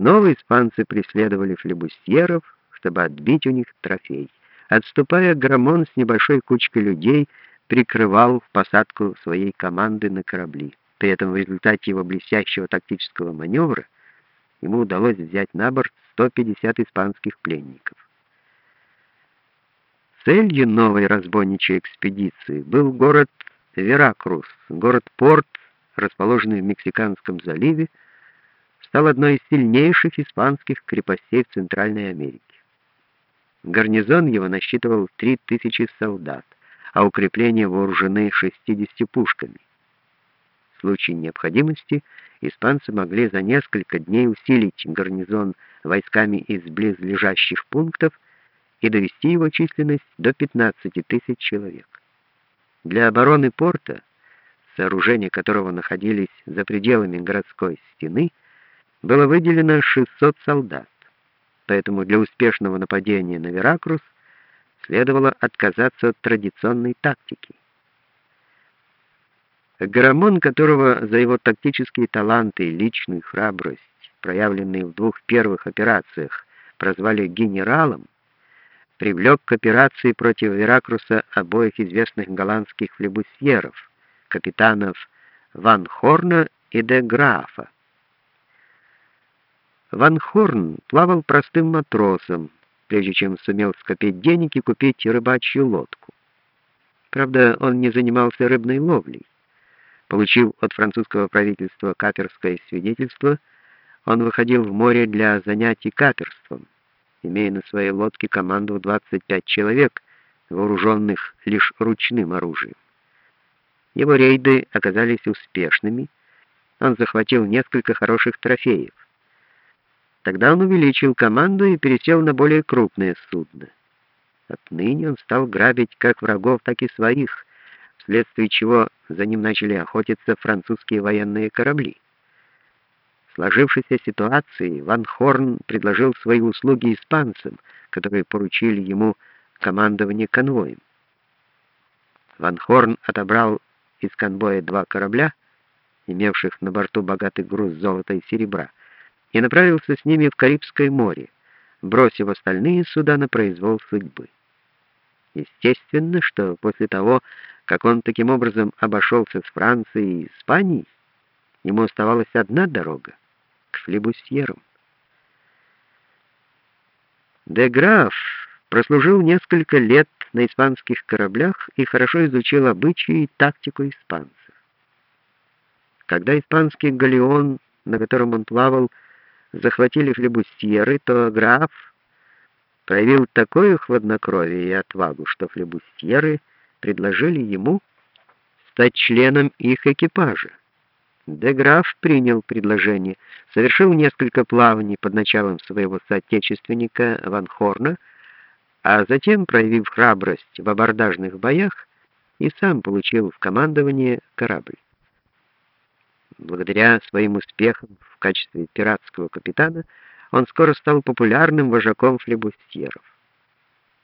Снова испанцы преследовали флебустьеров, чтобы отбить у них трофей. Отступая, Грамон с небольшой кучкой людей прикрывал посадку своей команды на корабли. При этом в результате его блестящего тактического маневра ему удалось взять на борт 150 испанских пленников. Целью новой разбойничьей экспедиции был город Веракрус, город-порт, расположенный в Мексиканском заливе, стал одной из сильнейших испанских крепостей в Центральной Америке. Гарнизон его насчитывал 3000 солдат, а укрепления вооружены 60 пушками. В случае необходимости испанцы могли за несколько дней усилить гарнизон войсками из близлежащих пунктов и довести его численность до 15 тысяч человек. Для обороны порта, сооружения которого находились за пределами городской стены, было выделено 600 солдат. Поэтому для успешного нападения на Веракрус следовало отказаться от традиционной тактики. Гарамон, которого за его тактические таланты и личную храбрость, проявленные в двух первых операциях, прозвали генералом, привлек к операции против Веракруса обоих известных голландских флебусьеров, капитанов Ван Хорна и де Графа. Ван Хорн плавал простым матросом, прежде чем сумел скопить денег и купить рыбачью лодку. Правда, он не занимался рыбной ловлей. Получив от французского правительства каперское свидетельство, он выходил в море для занятий каперством, имея на своей лодке команду в 25 человек, вооруженных лишь ручным оружием. Его рейды оказались успешными. Он захватил несколько хороших трофеев. Тогда он увеличил команду и пересел на более крупное судно. Отныне он стал грабить как врагов, так и своих, вследствие чего за ним начали охотиться французские военные корабли. В сложившейся ситуации Ван Хорн предложил свои услуги испанцам, которые поручили ему командование конвоем. Ван Хорн отобрал из конвоя два корабля, имевших на борту богатый груз золота и серебра, и направился с ними в Карибское море, бросив остальные суда на произвол судьбы. Естественно, что после того, как он таким образом обошелся с Францией и Испанией, ему оставалась одна дорога — к флебусьерам. Де Граф прослужил несколько лет на испанских кораблях и хорошо изучил обычаи и тактику испанцев. Когда испанский галеон, на котором он плавал, захватили флебустьеры, то граф проявил такое хладнокровие и отвагу, что флебустьеры предложили ему стать членом их экипажа. Де граф принял предложение, совершил несколько плаваний под началом своего соотечественника Ван Хорна, а затем, проявив храбрость в абордажных боях, и сам получил в командование корабль. Благодаря своим успехам в качестве пиратского капитана он скоро стал популярным вожаком флебустьеров.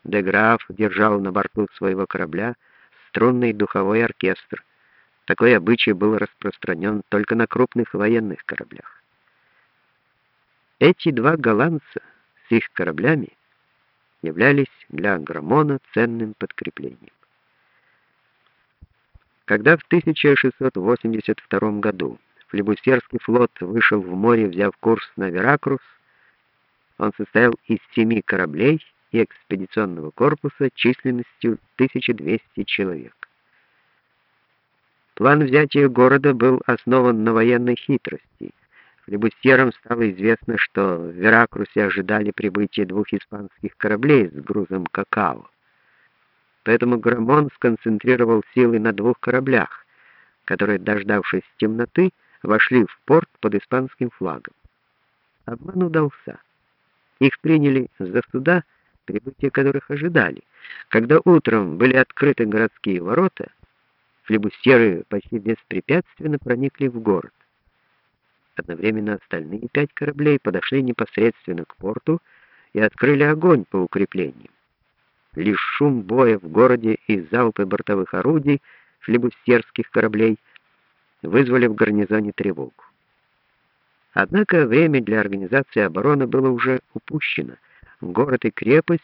Де Граф держал на борту своего корабля струнный духовой оркестр. Такой обычай был распространен только на крупных военных кораблях. Эти два голландца с их кораблями являлись для Агромона ценным подкреплением. Когда в 1682 году флебустерский флот вышел в море, взяв курс на Веракрус, он состоял из семи кораблей и экспедиционного корпуса численностью 1200 человек. План взятия города был основан на военной хитрости. Флебустерам стало известно, что в Веракрусе ожидали прибытия двух испанских кораблей с грузом какао. Поэтому Грамон сконцентрировал силы на двух кораблях, которые, дождавшись темноты, вошли в порт под испанским флагом. Обман удался. Их приняли за суда, прибытие которых ожидали. Когда утром были открыты городские ворота, флебустеры почти беспрепятственно проникли в город. Одновременно остальные пять кораблей подошли непосредственно к порту и открыли огонь по укреплениям. Лишь шум боя в городе и залпы бортовых орудий флебустерских кораблей вызвали в гарнизоне тревогу. Однако время для организации обороны было уже упущено. Город и крепость